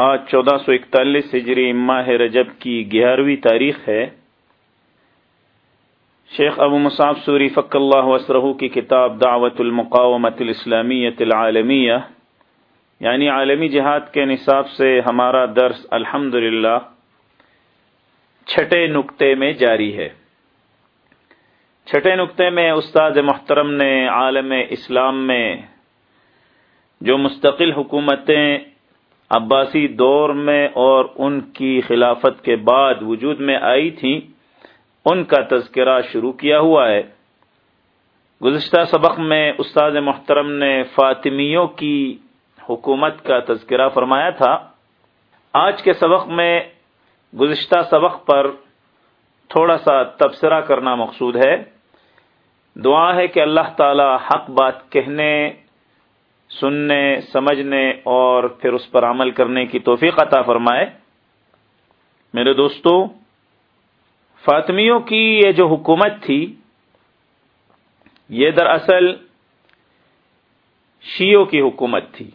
آج چودہ سو اکتالیس ہجری ماہ رجب کی گیارہویں تاریخ ہے۔ شیخ ابو مصعب سوری فق اللہ وسرہ کی کتاب دعوت المقامت الاسلامیت العالمیہ یعنی عالمی جہاد کے نصاب سے ہمارا درس الحمد چھٹے نقطے میں جاری ہے۔ چھٹے نقطے میں استاد محترم نے عالم اسلام میں جو مستقل حکومتیں عباسی دور میں اور ان کی خلافت کے بعد وجود میں آئی تھیں، ان کا تذکرہ شروع کیا ہوا ہے۔ گزشتہ سبق میں استاد محترم نے فاطمیوں کی حکومت کا تذکرہ فرمایا تھا۔ آج کے سبق میں گزشتہ سبق پر تھوڑا سا تبصرہ کرنا مقصود ہے۔ دعا ہے کہ اللہ تعالی حق بات کہنے سننے، سمجھنے اور پھر اس پر عمل کرنے کی توفیق عطا فرمائے۔ میرے دوستو، فاطمیوں کی یہ جو حکومت تھی، یہ دراصل شیعوں کی حکومت تھی۔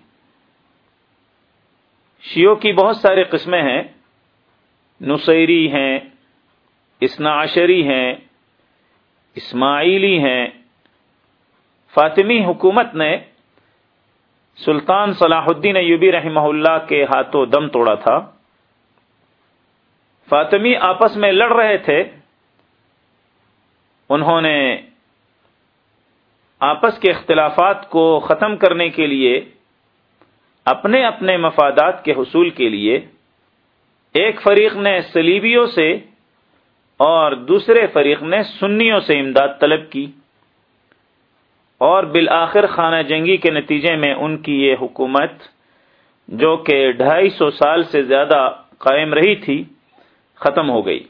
شیعوں کی بہت سارے قسمیں ہیں۔ نصیری ہیں اسناشری ہیں، اسماعیلی ہیں۔ فاطمی حکومت نے سلطان صلاح الدین ایوبی رحمہ اللہ کے ہاتھوں دم توڑا تھا۔ فاطمی آپس میں لڑ رہے تھے۔ انہوں نے آپس کے اختلافات کو ختم کرنے کے لیے، اپنے اپنے مفادات کے حصول کے لیے، ایک فریق نے سلیبیوں سے اور دوسرے فریق نے سنیوں سے امداد طلب کی۔ اور بالآخر خانہ جنگی کے نتیجے میں ان کی یہ حکومت جو کہ ڈھائی سو سال سے زیادہ قائم رہی تھی، ختم ہو گئی۔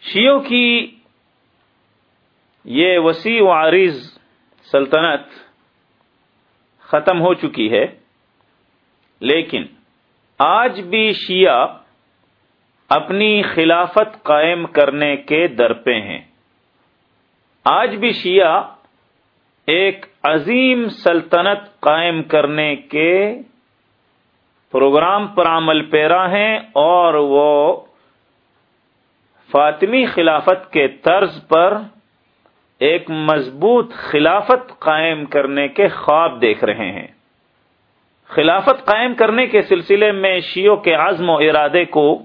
شیعوں کی یہ وسیع و عریض سلطنت ختم ہو چکی ہے، لیکن آج بھی شیعہ اپنی خلافت قائم کرنے کے درپے ہیں۔ آج بھی شیعہ ایک عظیم سلطنت قائم کرنے کے پروگرام پر عمل پیرا ہیں اور وہ فاطمی خلافت کے طرز پر ایک مضبوط خلافت قائم کرنے کے خواب دیکھ رہے ہیں۔ خلافت قائم کرنے کے سلسلے میں شیعوں کے عزم و ارادے کو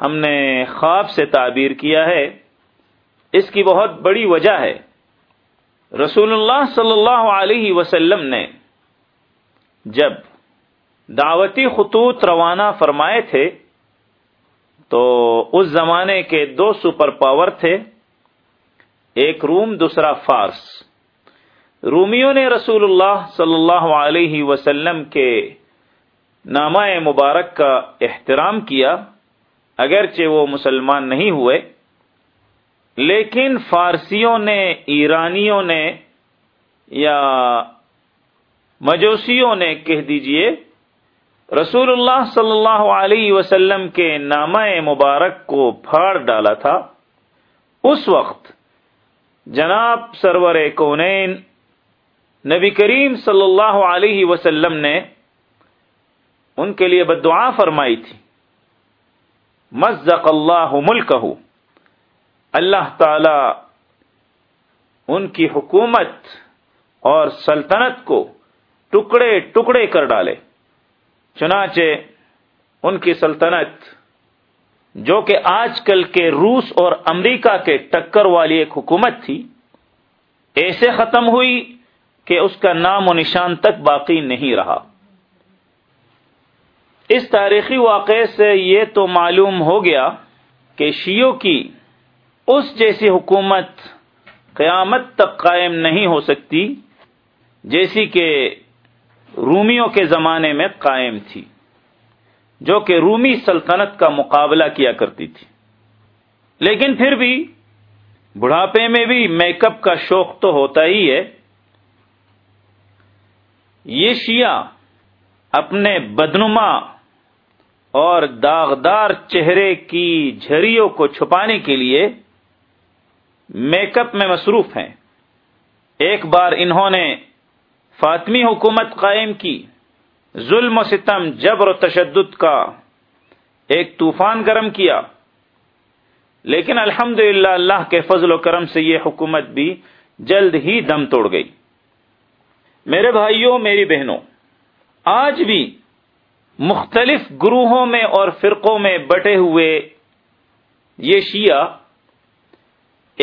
ہم نے خواب سے تعبیر کیا ہے۔ اس کی بہت بڑی وجہ ہے۔ رسول اللہ صلی اللہ علیہ وسلم نے جب دعوتی خطوط روانہ فرمائے تھے، تو اس زمانے کے دو سپر پاور تھے، ایک روم، دوسرا فارس۔ رومیوں نے رسول اللہ صلی اللہ علیہ وسلم کے نامہ مبارک کا احترام کیا، اگرچہ وہ مسلمان نہیں ہوئے۔ لیکن فارسیوں نے، ایرانیوں نے یا مجوسیوں نے کہہ دیجیے، رسول اللہ صلی اللہ علیہ وسلم کے نامہ مبارک کو پھاڑ ڈالا تھا۔ اس وقت جناب سرور کونین، نبی کریم صلی اللہ علیہ وسلم نے ان کے لیے بدعا فرمائی تھی۔ مزق اللہ ملک اللہ تعالی ان کی حکومت اور سلطنت کو ٹکڑے ٹکڑے کر ڈالے۔ چنانچہ ان کی سلطنت جو کہ آج کل کے روس اور امریکہ کے ٹکر والی ایک حکومت تھی، ایسے ختم ہوئی کہ اس کا نام و نشان تک باقی نہیں رہا۔ اس تاریخی واقعے سے یہ تو معلوم ہو گیا کہ شیعوں کی اس جیسی حکومت قیامت تک قائم نہیں ہو سکتی جیسی کہ رومیوں کے زمانے میں قائم تھی، جو کہ رومی سلطنت کا مقابلہ کیا کرتی تھی۔ لیکن پھر بھی بڑھاپے میں بھی میک اپ کا شوق تو ہوتا ہی ہے۔ یہ شیعہ اپنے بدنما اور داغدار چہرے کی جھریوں کو چھپانے کے لیے میک اپ میں مصروف ہیں۔ ایک بار انہوں نے فاطمی حکومت قائم کی، ظلم و ستم، جبر و تشدد کا ایک طوفان گرم کیا۔ لیکن الحمد اللہ کے فضل و کرم سے یہ حکومت بھی جلد ہی دم توڑ گئی۔ میرے بھائیوں، میری بہنوں، آج بھی مختلف گروہوں میں اور فرقوں میں بٹے ہوئے یہ شیعہ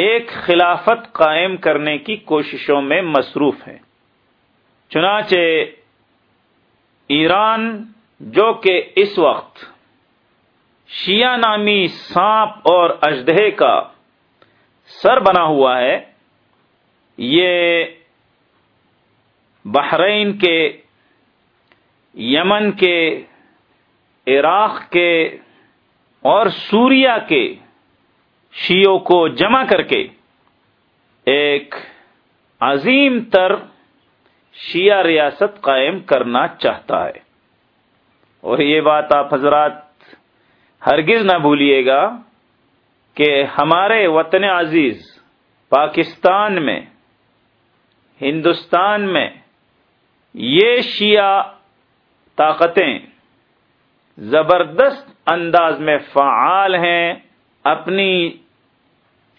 ایک خلافت قائم کرنے کی کوششوں میں مصروف ہیں۔ چنانچہ ایران جو کہ اس وقت شیعہ نامی سانپ اور اجدہے کا سر بنا ہوا ہے، یہ بحرین کے، یمن کے، عراق کے اور سوریا کے شیعوں کو جمع کر کے ایک عظیم تر شیعہ ریاست قائم کرنا چاہتا ہے۔ اور یہ بات آپ حضرات ہرگز نہ بھولیے گا کہ ہمارے وطن عزیز پاکستان میں، ہندوستان میں یہ شیعہ طاقتیں زبردست انداز میں فعال ہیں۔ اپنی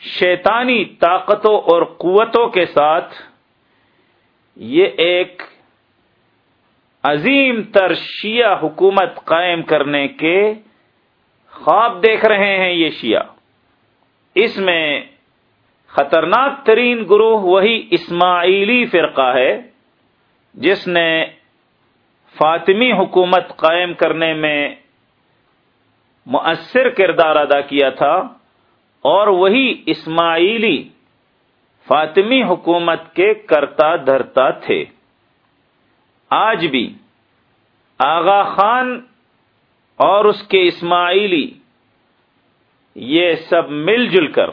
شیطانی طاقتوں اور قوتوں کے ساتھ یہ ایک عظیم تر شیعہ حکومت قائم کرنے کے خواب دیکھ رہے ہیں یہ شیعہ۔ اس میں خطرناک ترین گروہ وہی اسماعیلی فرقہ ہے، جس نے فاطمی حکومت قائم کرنے میں مؤثر کردار ادا کیا تھا اور وہی اسماعیلی فاطمی حکومت کے کرتا دھرتا تھے۔ آج بھی آغا خان اور اس کے اسماعیلی یہ سب مل جل کر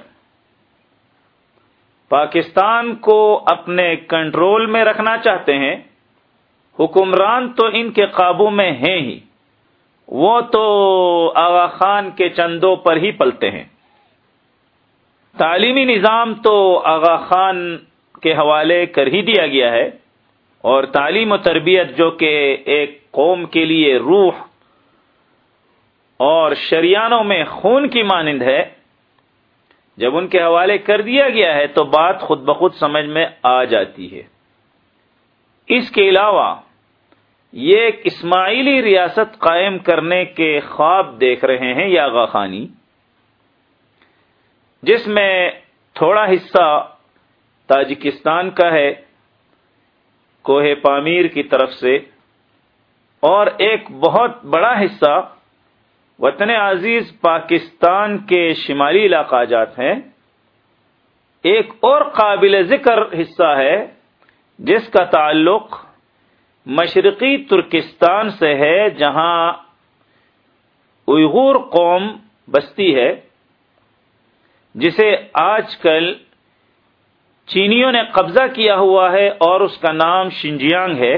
پاکستان کو اپنے کنٹرول میں رکھنا چاہتے ہیں۔ حکمران تو ان کے قابو میں ہیں ہی۔ وہ تو آغا خان کے چندوں پر ہی پلتے ہیں۔ تعلیمی نظام تو آغا خان کے حوالے کر ہی دیا گیا ہے اور تعلیم و تربیت جو کہ ایک قوم کے لیے روح اور شریانوں میں خون کی مانند ہے، جب ان کے حوالے کر دیا گیا ہے تو بات خود بخود سمجھ میں آ جاتی ہے۔ اس کے علاوہ یہ ایک اسماعیلی ریاست قائم کرنے کے خواب دیکھ رہے ہیں یا آغا خانی، جس میں تھوڑا حصہ تاجکستان کا ہے، کوہ پامیر کی طرف سے، اور ایک بہت بڑا حصہ وطن عزیز پاکستان کے شمالی علاقہ جات ہیں۔ ایک اور قابل ذکر حصہ ہے، جس کا تعلق مشرقی ترکستان سے ہے جہاں ایغور قوم بستی ہے، جسے آج کل چینیوں نے قبضہ کیا ہوا ہے اور اس کا نام شنجیانگ ہے۔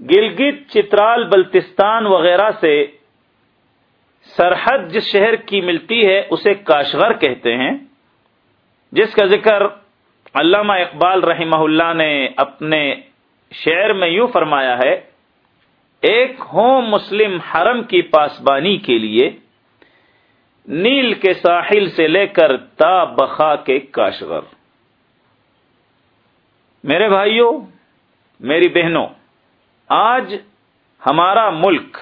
گلگت، چترال، بلتستان وغیرہ سے سرحد جس شہر کی ملتی ہے، اسے کاشغر کہتے ہیں۔ جس کا ذکر علامہ اقبال رحمہ اللہ نے اپنے شعر میں یوں فرمایا ہے، ایک ہوں مسلم حرم کی پاسبانی کے لیے، نیل کے ساحل سے لے کر تا بخا کے کاشغر۔ میرے بھائیوں، میری بہنوں، آج ہمارا ملک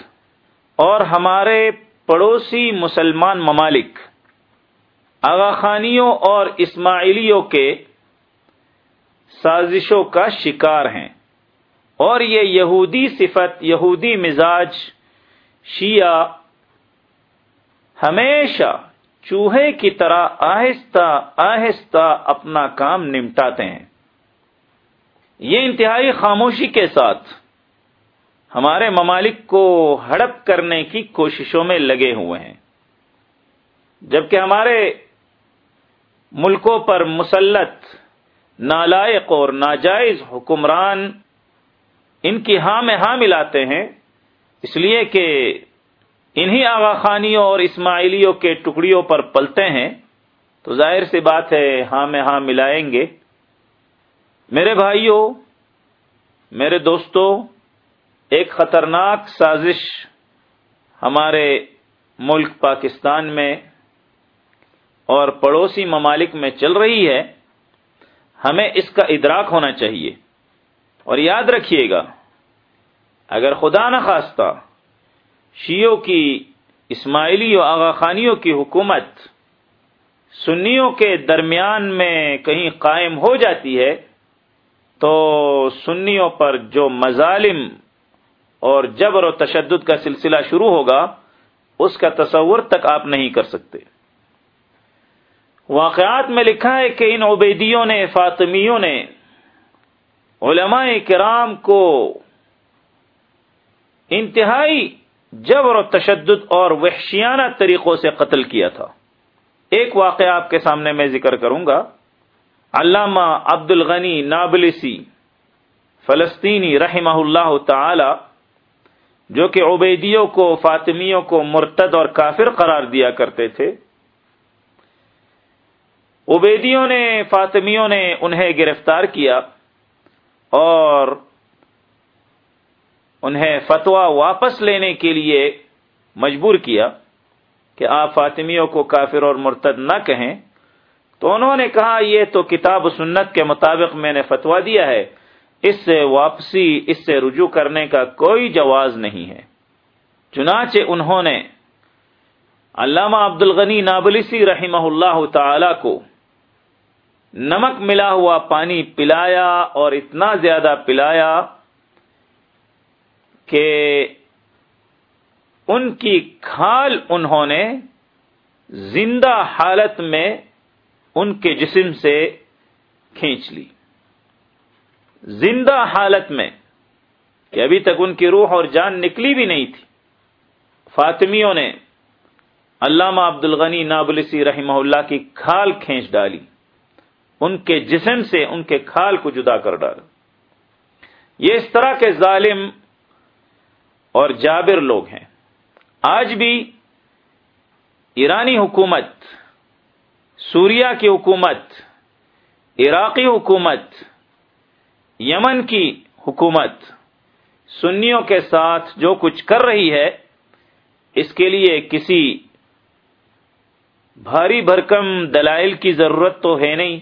اور ہمارے پڑوسی مسلمان ممالک، آغا خانیوں اور اسماعیلیوں کے سازشوں کا شکار ہیں۔ اور یہ یہودی صفت، یہودی مزاج شیعہ ہمیشہ چوہے کی طرح آہستہ آہستہ اپنا کام نمٹاتے ہیں۔ یہ انتہائی خاموشی کے ساتھ ہمارے ممالک کو ہڑپ کرنے کی کوششوں میں لگے ہوئے ہیں۔ جبکہ ہمارے ملکوں پر مسلط، نالائق اور ناجائز حکمران ان کی ہاں میں ہاں ملاتے ہیں، اس لیے کہ انہی آغا خانیوں اور اسماعیلیوں کے ٹکڑیوں پر پلتے ہیں، تو ظاہر سی بات ہے ہاں میں ہاں ملائیں گے۔ میرے بھائیوں، میرے دوستوں ایک خطرناک سازش ہمارے ملک پاکستان میں اور پڑوسی ممالک میں چل رہی ہے، ہمیں اس کا ادراک ہونا چاہیے۔ اور یاد رکھیے گا، اگر خدا نخواستہ شیعوں کی اسماعیلی و آغا خانیوں کی حکومت سنیوں کے درمیان میں کہیں قائم ہو جاتی ہے، تو سنیوں پر جو مظالم اور جبر و تشدد کا سلسلہ شروع ہوگا، اس کا تصور تک آپ نہیں کر سکتے۔ واقعات میں لکھا ہے کہ ان عبیدیوں نے، فاطمیوں نے علماء کرام کو انتہائی جبر و تشدد اور وحشیانہ طریقوں سے قتل کیا تھا۔ ایک واقعہ آپ کے سامنے میں ذکر کروں گا۔ علامہ عبد الغنی نابلسی فلسطینی رحمہ اللہ تعالی، جو کہ عبیدیوں کو، فاطمیوں کو مرتد اور کافر قرار دیا کرتے تھے۔ عبیدیوں نے، فاطمیوں نے انہیں گرفتار کیا۔ اور انہیں فتوا واپس لینے کے لیے مجبور کیا کہ آپ فاطمیوں کو کافر اور مرتد نہ کہیں، تو انہوں نے کہا، یہ تو کتاب و سنت کے مطابق میں نے فتوا دیا ہے، اس سے واپسی، اس سے رجوع کرنے کا کوئی جواز نہیں ہے۔ چنانچہ انہوں نے علامہ عبد الغنی نابلسی رحمہ اللہ تعالی کو نمک ملا ہوا پانی پلایا اور اتنا زیادہ پلایا کہ ان کی کھال انہوں نے زندہ حالت میں ان کے جسم سے کھینچ لی۔ زندہ حالت میں کہ ابھی تک ان کی روح اور جان نکلی بھی نہیں تھی۔ فاطمیوں نے علامہ عبد الغنی نابلسی رحمہ اللہ کی کھال کھینچ ڈالی۔ ان کے جسم سے ان کے کھال کو جدا کر ڈالا یہ اس طرح کے ظالم اور جابر لوگ ہیں۔ آج بھی ایرانی حکومت سوریا کی حکومت، عراقی حکومت، یمن کی حکومت، سنیوں کے ساتھ جو کچھ کر رہی ہے، اس کے لیے کسی بھاری بھرکم دلائل کی ضرورت تو ہے نہیں۔